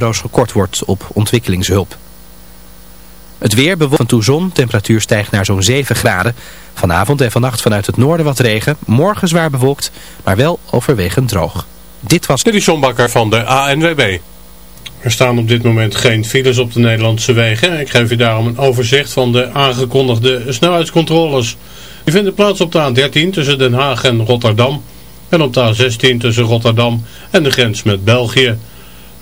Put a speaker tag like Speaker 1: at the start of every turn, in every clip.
Speaker 1: euro's gekort wordt op ontwikkelingshulp. Het weer bewolkt van toe zon, temperatuur stijgt naar zo'n 7 graden. Vanavond en vannacht vanuit het noorden wat regen, morgen zwaar bewolkt, maar wel overwegend droog. Dit was...
Speaker 2: Dit is John Bakker van de ANWB. Er staan op dit moment geen files op de Nederlandse wegen. Ik geef u daarom een overzicht van de aangekondigde snelheidscontroles. Die vinden plaats op de A13 tussen Den Haag en Rotterdam. En op de A16 tussen Rotterdam en de grens met België.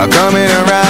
Speaker 3: Are coming around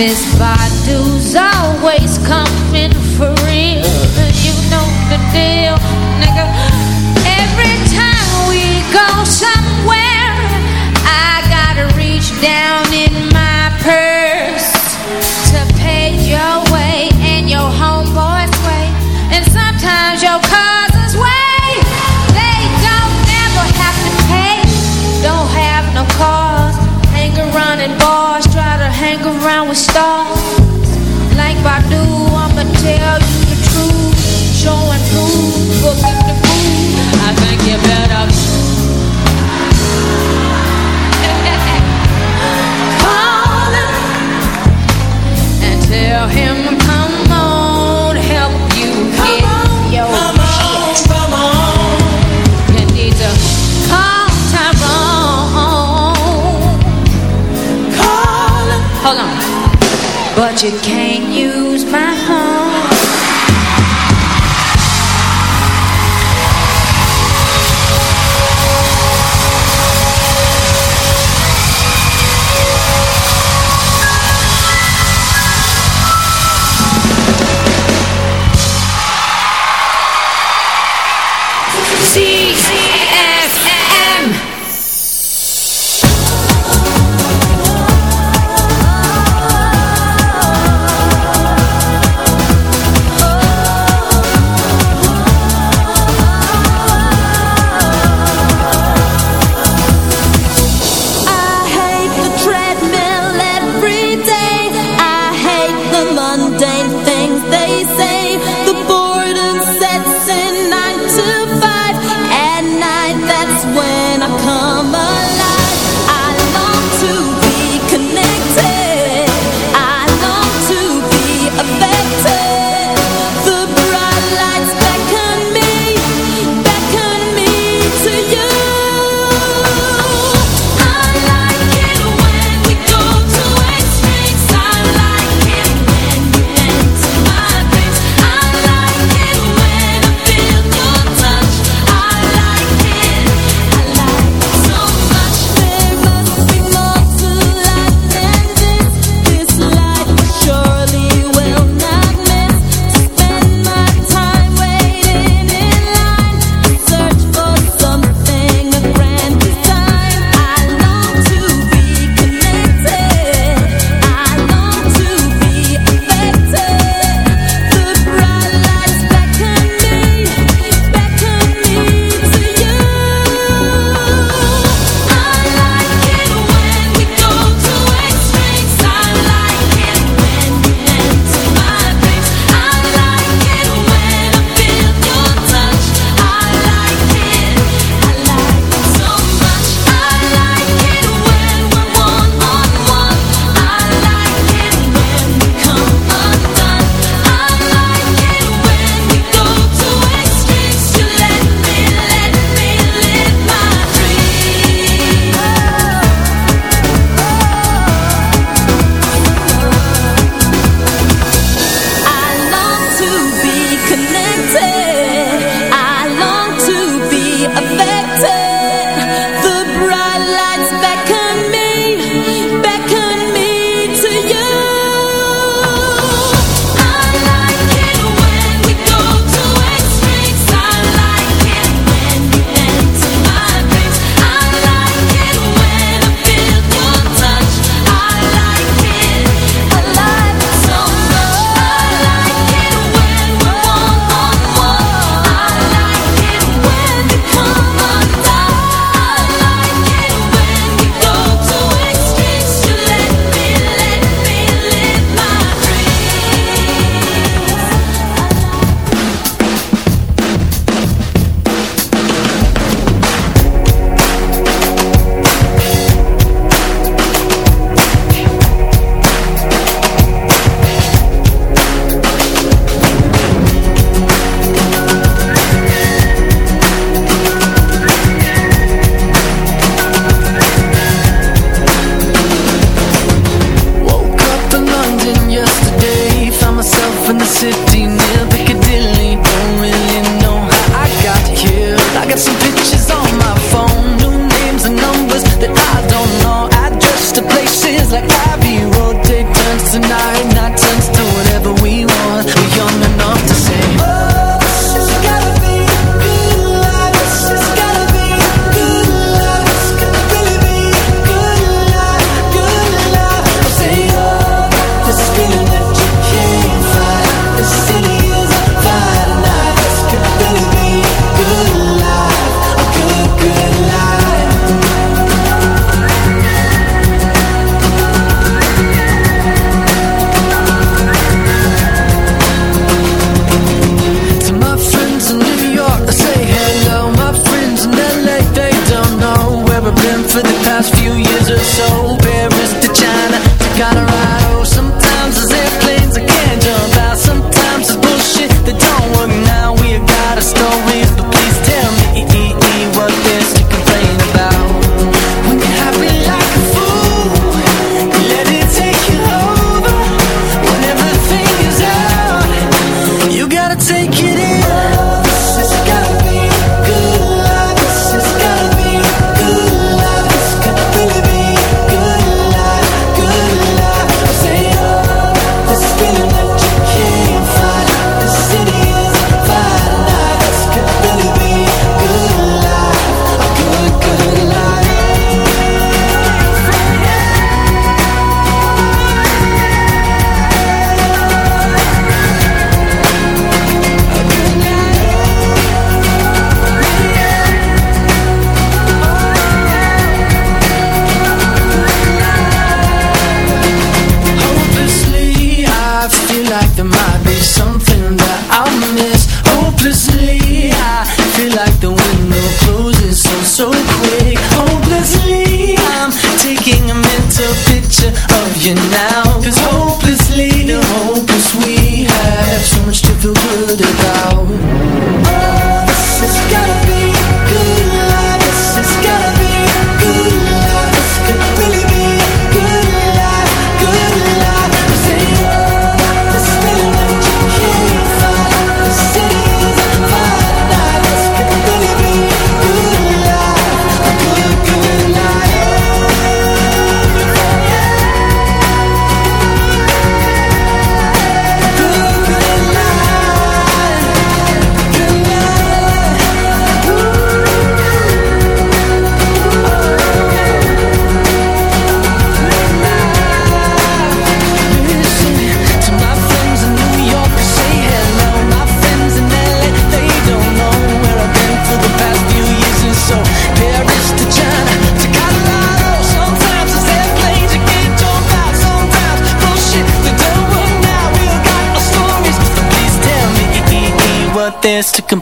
Speaker 4: Miss Body. star. you
Speaker 5: came.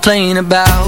Speaker 5: Complain about.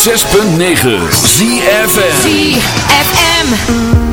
Speaker 6: 106.9 ZFM
Speaker 7: ZFM.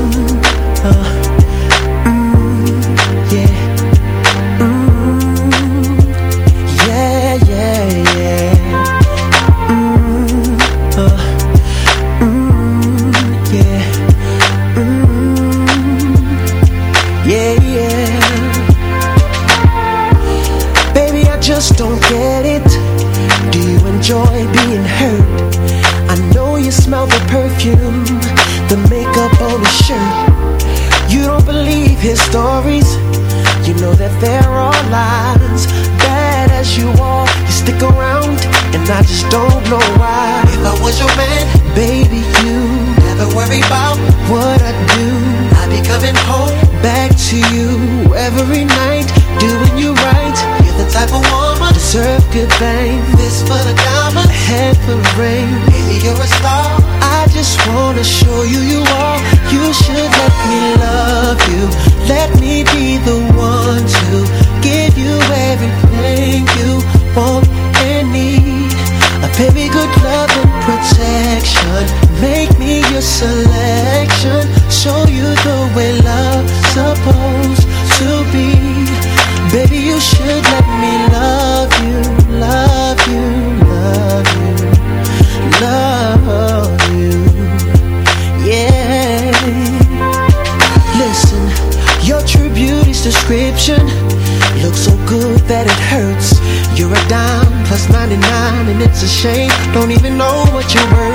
Speaker 8: Don't
Speaker 7: even know what you
Speaker 5: were.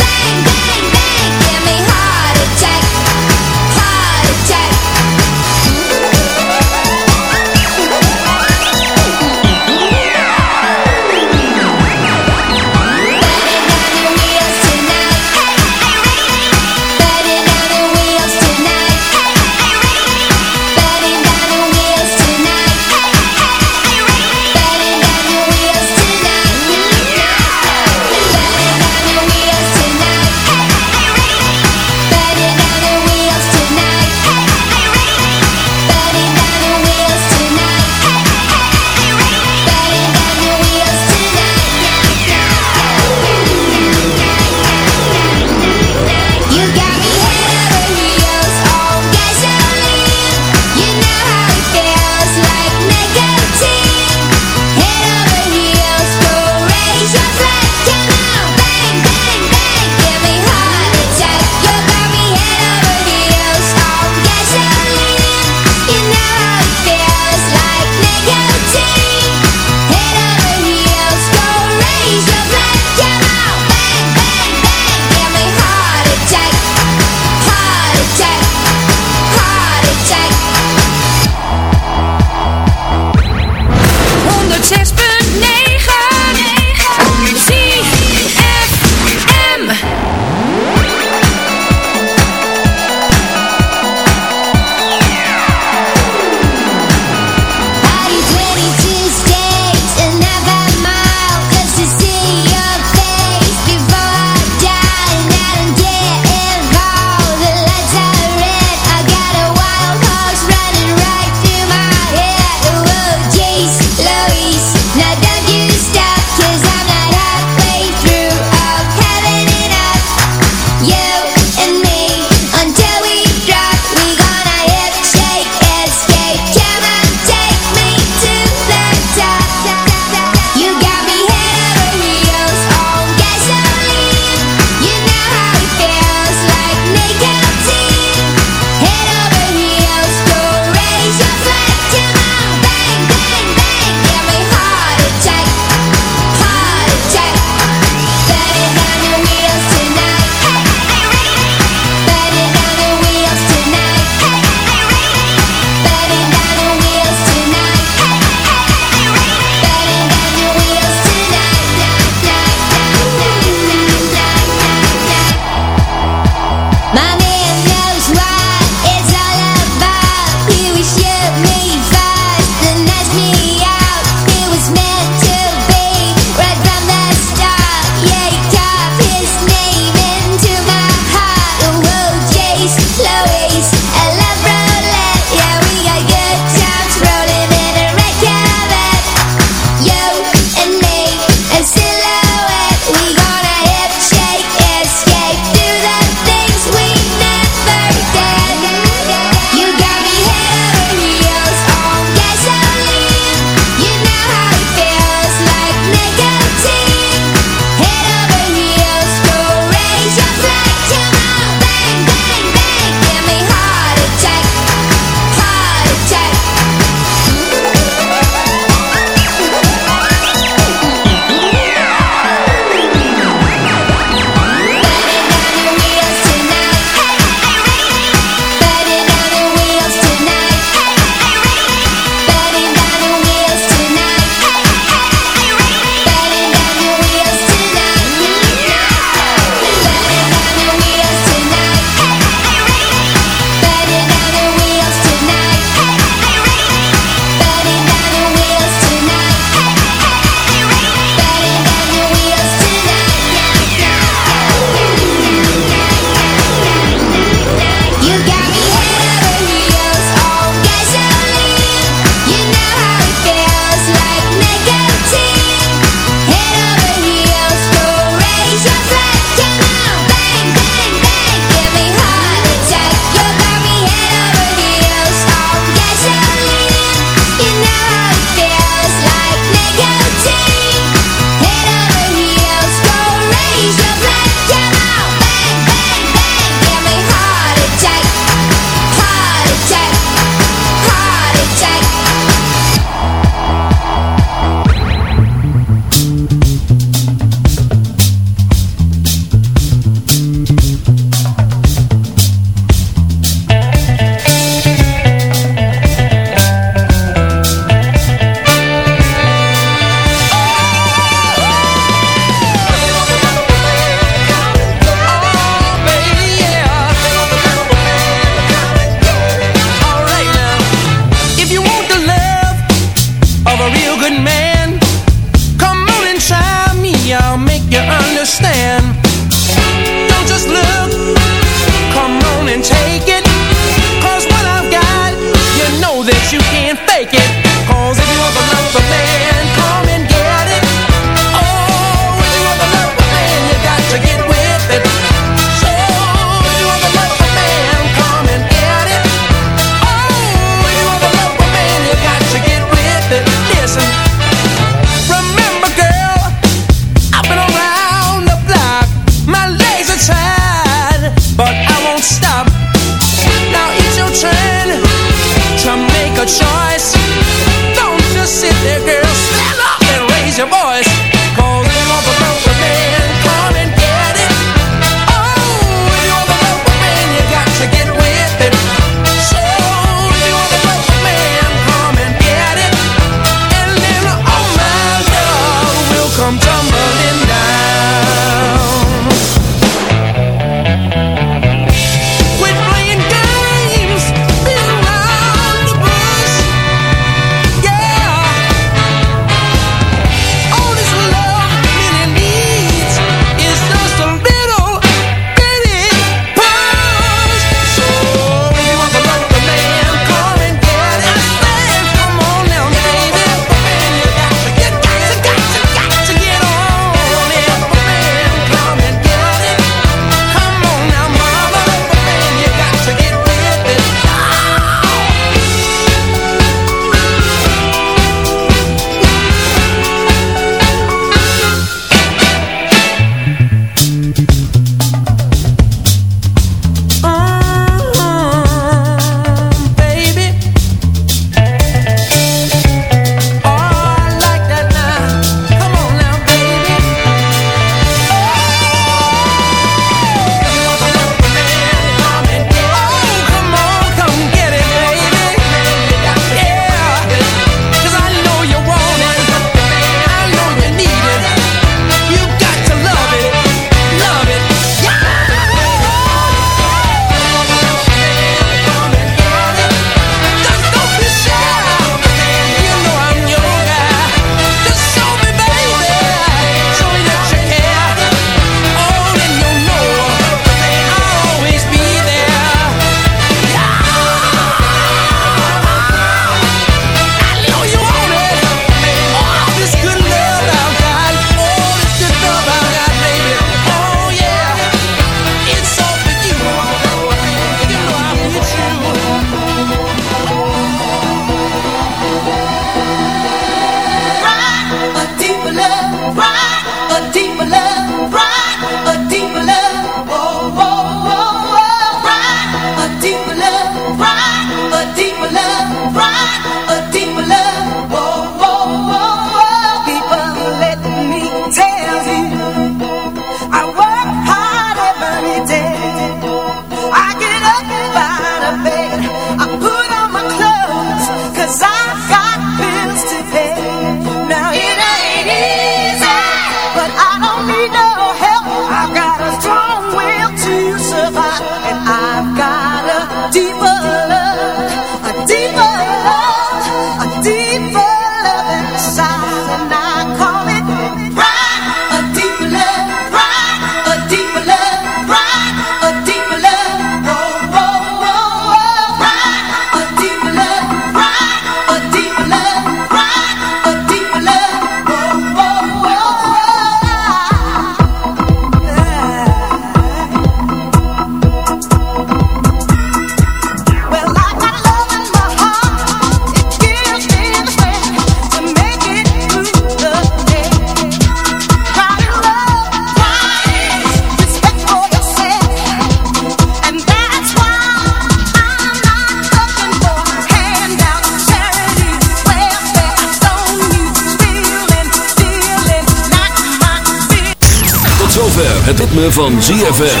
Speaker 5: het ritme van ZFM.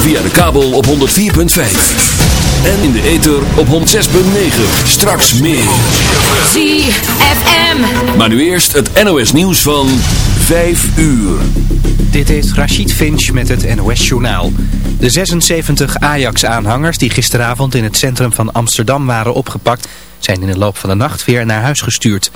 Speaker 5: Via de kabel op 104.5. En in de ether op 106.9. Straks meer.
Speaker 6: ZFM.
Speaker 5: Maar nu eerst het NOS nieuws van 5 uur.
Speaker 1: Dit is Rachid Finch met het NOS journaal. De 76 Ajax-aanhangers die gisteravond in het centrum van Amsterdam waren opgepakt... zijn in de loop van de nacht weer naar huis gestuurd.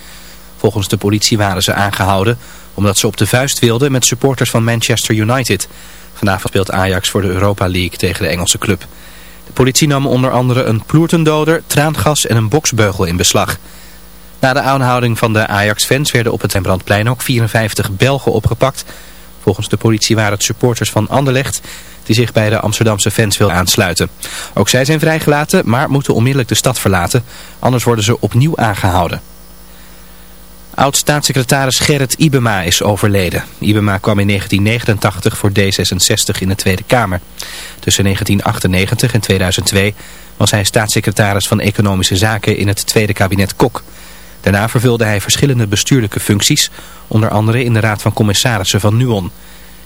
Speaker 1: Volgens de politie waren ze aangehouden omdat ze op de vuist wilden met supporters van Manchester United. Vanavond speelt Ajax voor de Europa League tegen de Engelse club. De politie nam onder andere een ploertendoder, traangas en een boksbeugel in beslag. Na de aanhouding van de Ajax-fans werden op het Rembrandtplein ook 54 Belgen opgepakt. Volgens de politie waren het supporters van Anderlecht die zich bij de Amsterdamse fans wil aansluiten. Ook zij zijn vrijgelaten, maar moeten onmiddellijk de stad verlaten. Anders worden ze opnieuw aangehouden. Oud-staatssecretaris Gerrit Ibema is overleden. Ibema kwam in 1989 voor D66 in de Tweede Kamer. Tussen 1998 en 2002 was hij staatssecretaris van Economische Zaken in het Tweede Kabinet Kok. Daarna vervulde hij verschillende bestuurlijke functies, onder andere in de Raad van Commissarissen van Nuon.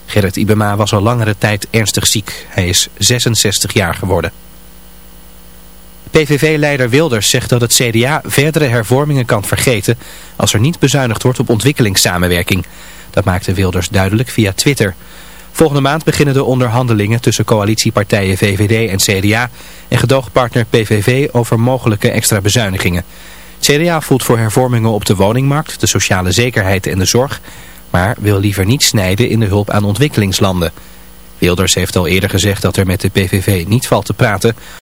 Speaker 1: Gerrit Ibema was al langere tijd ernstig ziek. Hij is 66 jaar geworden. PVV-leider Wilders zegt dat het CDA verdere hervormingen kan vergeten als er niet bezuinigd wordt op ontwikkelingssamenwerking. Dat maakte Wilders duidelijk via Twitter. Volgende maand beginnen de onderhandelingen tussen coalitiepartijen VVD en CDA en gedoogpartner PVV over mogelijke extra bezuinigingen. CDA voelt voor hervormingen op de woningmarkt, de sociale zekerheid en de zorg, maar wil liever niet snijden in de hulp aan ontwikkelingslanden. Wilders heeft al eerder gezegd dat er met de PVV niet valt te praten